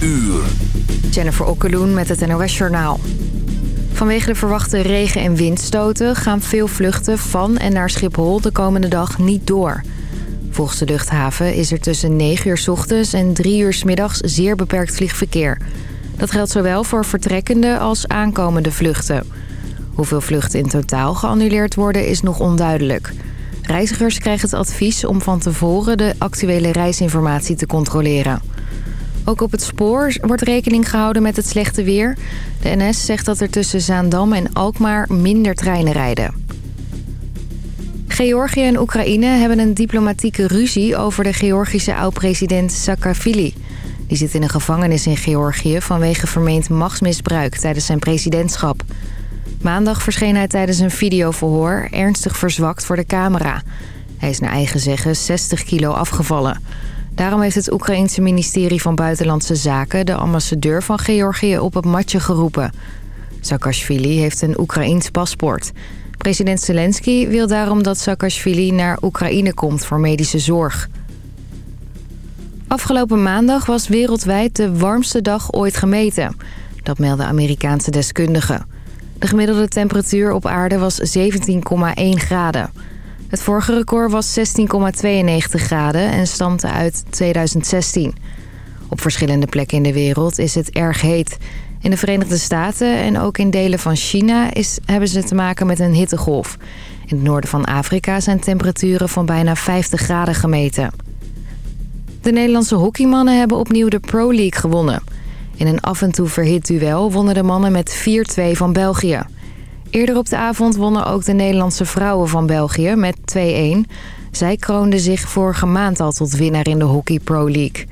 uur. Jennifer Okkeloen met het NOS Journaal. Vanwege de verwachte regen- en windstoten gaan veel vluchten van en naar Schiphol de komende dag niet door. Volgens de luchthaven is er tussen 9 uur ochtends en 3 uur middags zeer beperkt vliegverkeer. Dat geldt zowel voor vertrekkende als aankomende vluchten. Hoeveel vluchten in totaal geannuleerd worden is nog onduidelijk. Reizigers krijgen het advies om van tevoren de actuele reisinformatie te controleren. Ook op het spoor wordt rekening gehouden met het slechte weer. De NS zegt dat er tussen Zaandam en Alkmaar minder treinen rijden. Georgië en Oekraïne hebben een diplomatieke ruzie over de Georgische oud-president Saakashvili. Die zit in een gevangenis in Georgië vanwege vermeend machtsmisbruik tijdens zijn presidentschap. Maandag verscheen hij tijdens een videoverhoor ernstig verzwakt voor de camera. Hij is naar eigen zeggen 60 kilo afgevallen. Daarom heeft het Oekraïense ministerie van Buitenlandse Zaken... de ambassadeur van Georgië op het matje geroepen. Saakashvili heeft een Oekraïns paspoort. President Zelensky wil daarom dat Saakashvili naar Oekraïne komt voor medische zorg. Afgelopen maandag was wereldwijd de warmste dag ooit gemeten. Dat melden Amerikaanse deskundigen. De gemiddelde temperatuur op aarde was 17,1 graden. Het vorige record was 16,92 graden en stammte uit 2016. Op verschillende plekken in de wereld is het erg heet. In de Verenigde Staten en ook in delen van China is, hebben ze te maken met een hittegolf. In het noorden van Afrika zijn temperaturen van bijna 50 graden gemeten. De Nederlandse hockeymannen hebben opnieuw de Pro League gewonnen. In een af en toe verhit duel wonnen de mannen met 4-2 van België. Eerder op de avond wonnen ook de Nederlandse vrouwen van België met 2-1. Zij kroonden zich vorige maand al tot winnaar in de Hockey Pro League.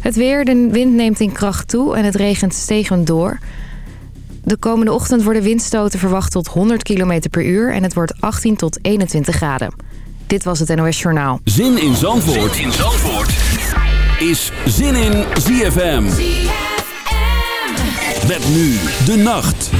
Het weer, de wind neemt in kracht toe en het regent stegend door. De komende ochtend worden windstoten verwacht tot 100 km per uur... en het wordt 18 tot 21 graden. Dit was het NOS Journaal. Zin in Zandvoort, zin in Zandvoort. is Zin in ZFM. ZFM. Met nu de nacht.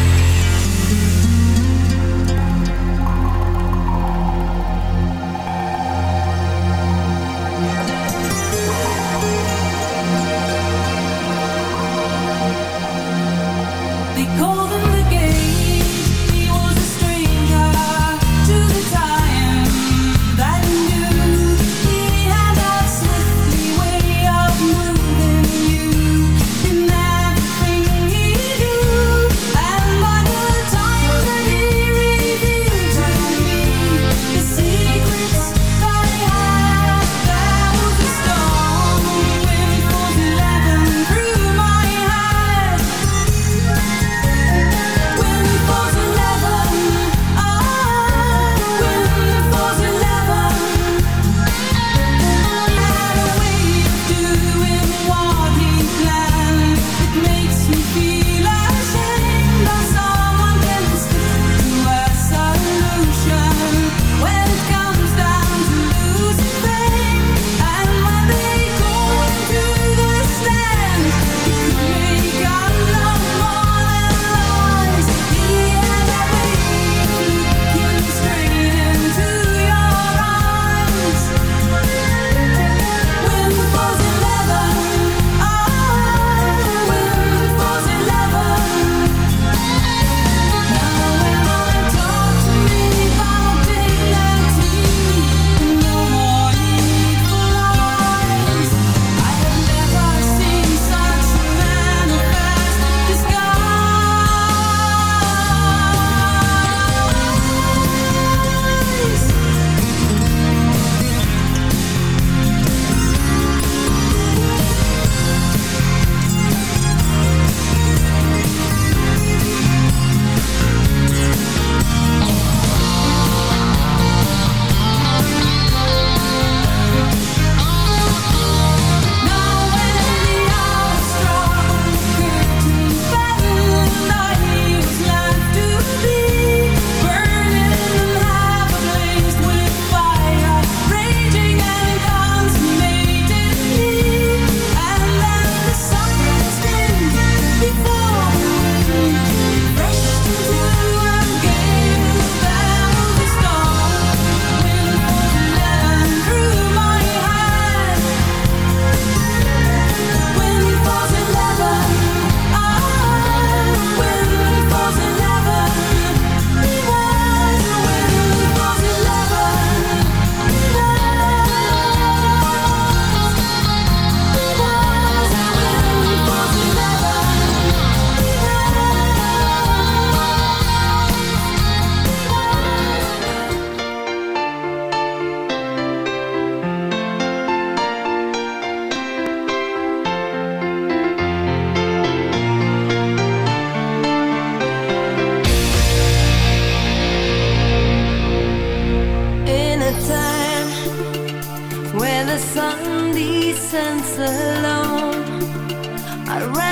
sun descends alone. I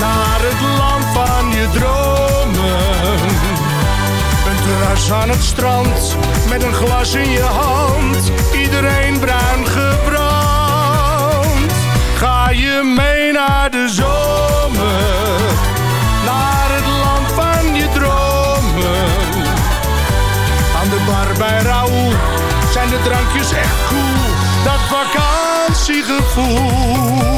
naar het land van je dromen. Een terras aan het strand, met een glas in je hand, iedereen bruin gebrand. Ga je mee naar de zomer, naar het land van je dromen bar bij Raoul zijn de drankjes echt cool. Dat vakantiegevoel.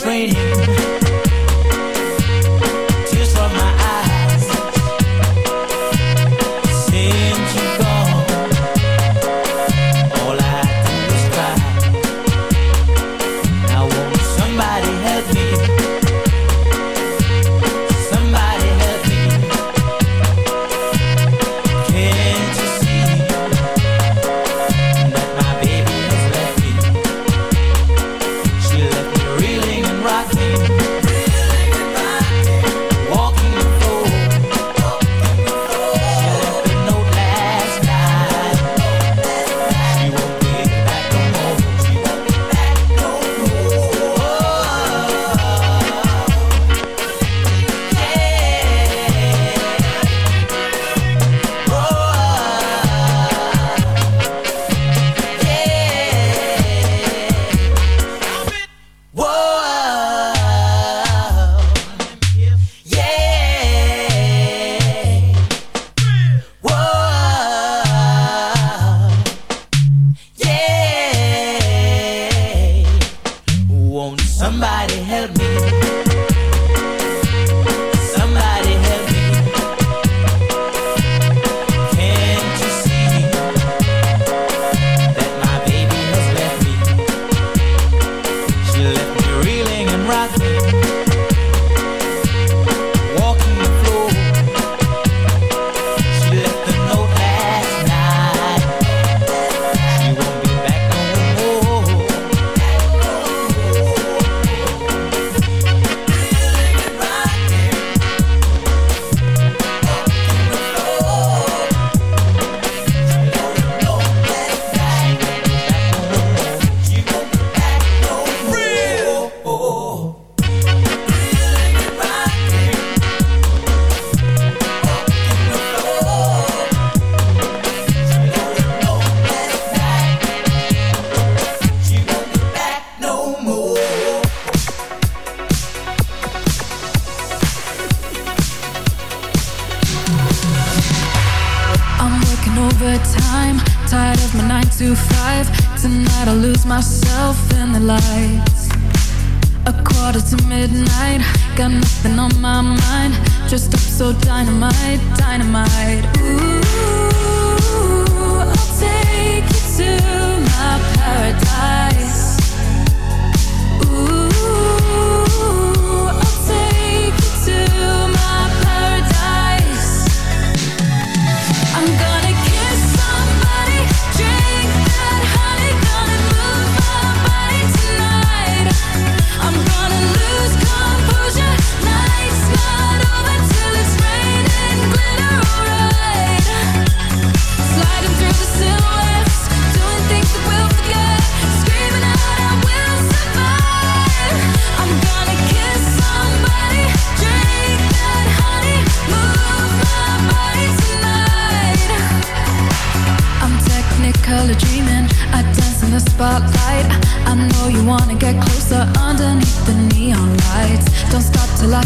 train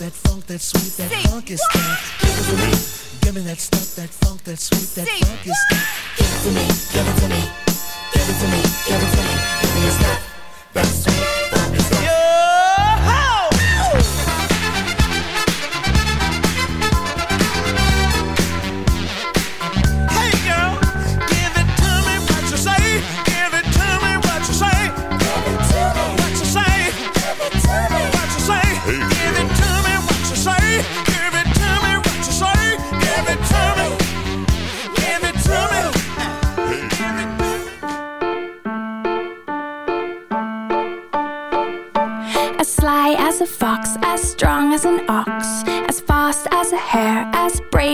That that funk, that sweet, that is stuff. Give it to me. Give me that stuff, that funk, that sweet, that funky stuff. Give it to me. Give it to me. Give it to me. Give it to me. Give me your stuff, that sweet,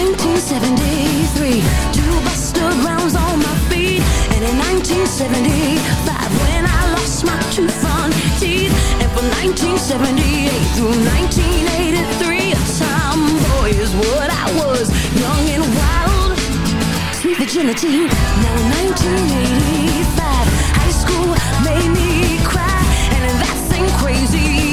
1973 Two Buster rounds on my feet. And in 1975 When I lost my two front teeth. And from 1978 through 1983 A tomboy is what I was Young and wild. Sweet virginity Now 1985 High school made me cry. And that's ain't crazy.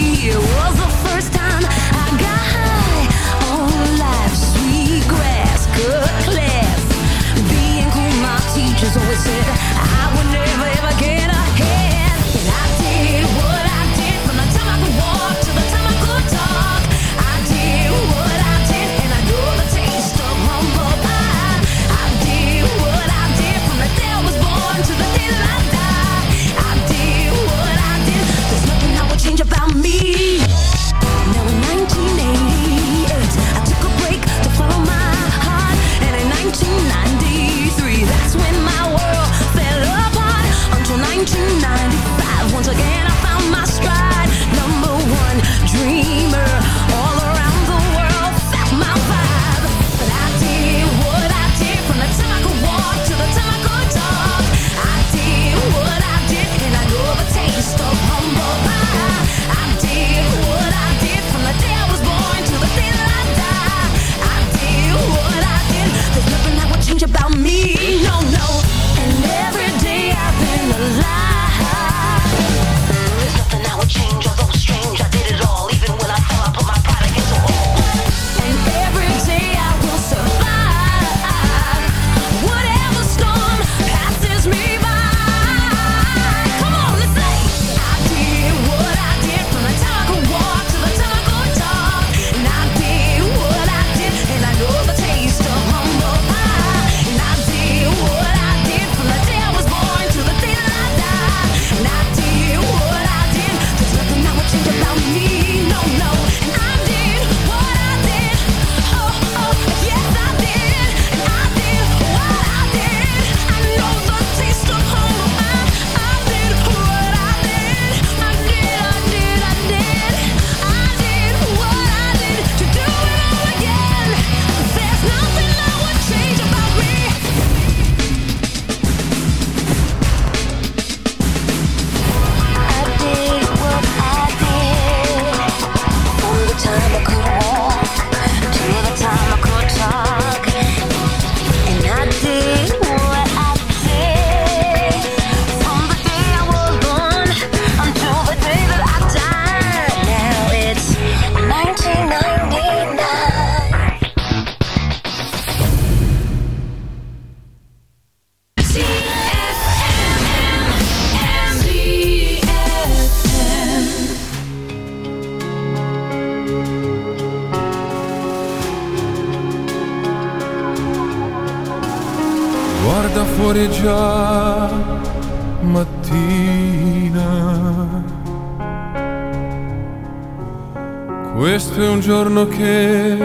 giorno che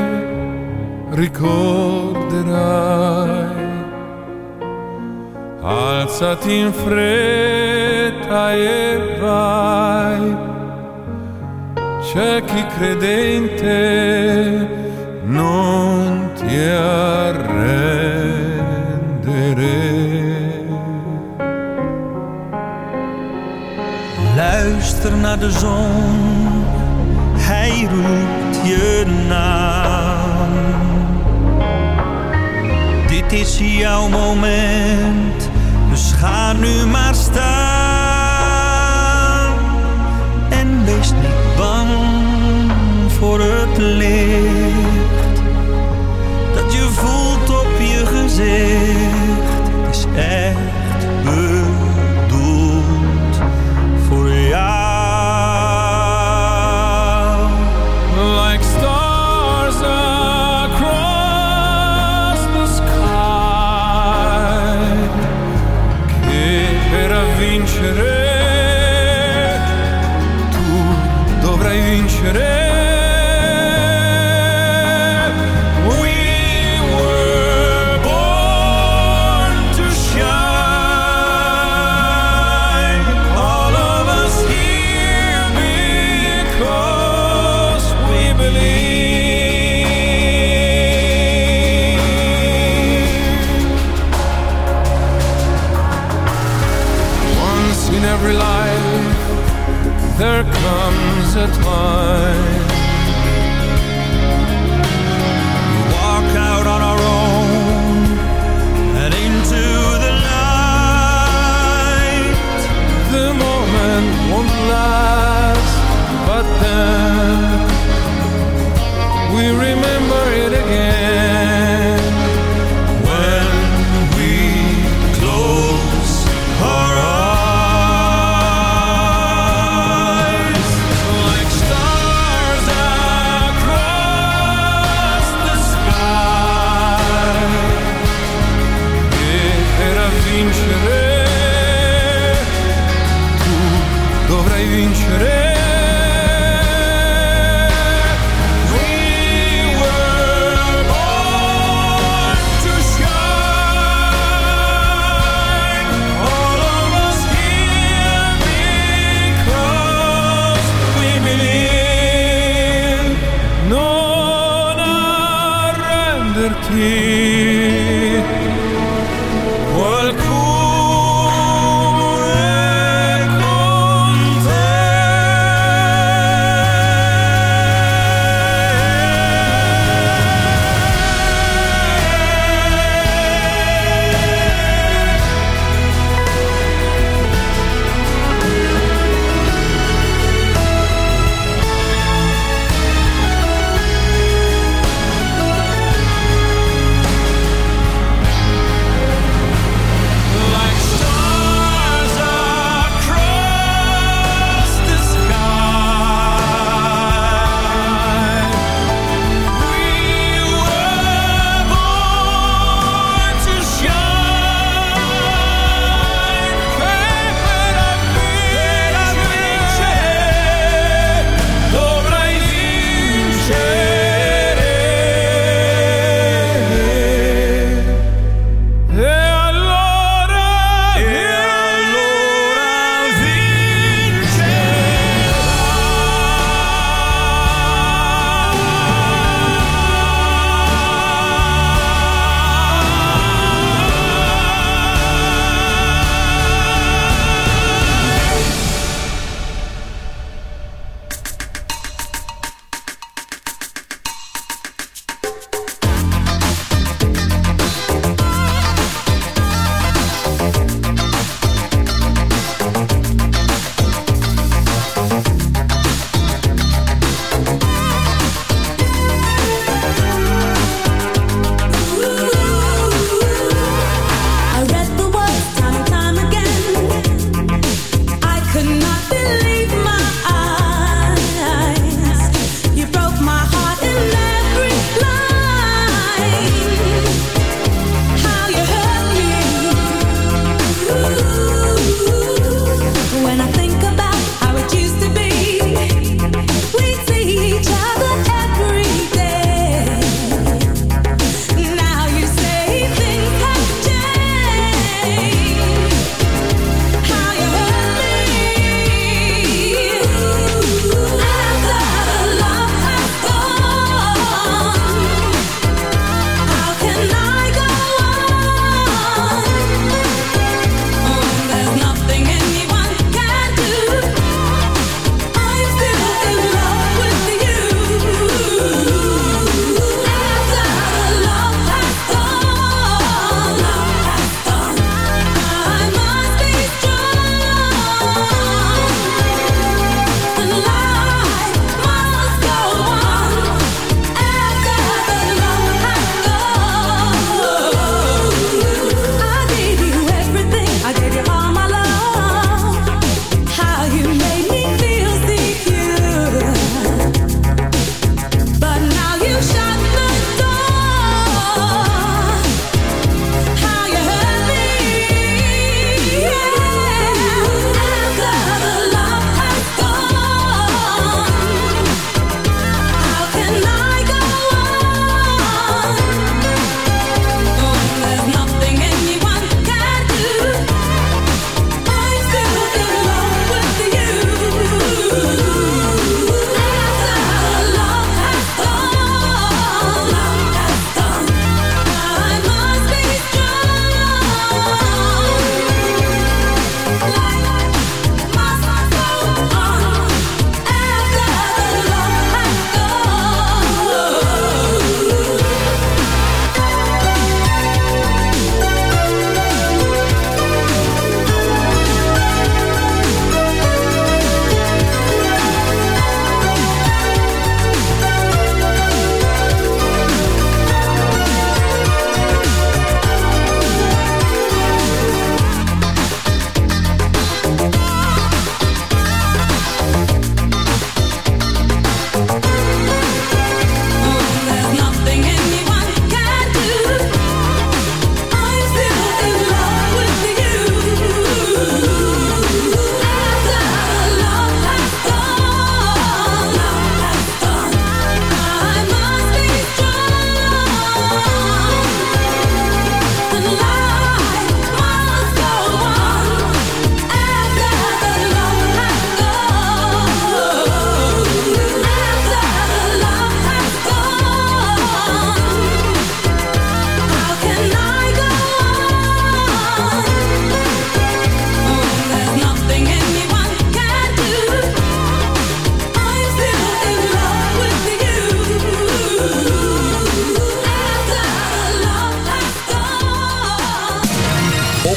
ricorderai, alzati in fretta is jouw moment. Dus ga nu maar staan.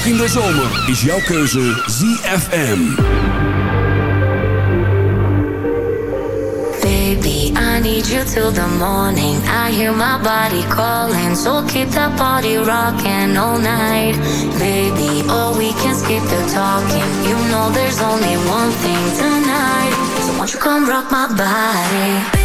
In de zomer is jouw keuze ZFM. Baby, I need you till the morning. I hear my body calling, so keep that body rocking all night. Baby, oh, we can skip the talking. You know there's only one thing tonight. So won't you come rock my body?